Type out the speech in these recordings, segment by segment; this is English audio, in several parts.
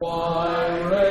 Why raise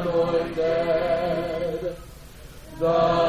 anointed. The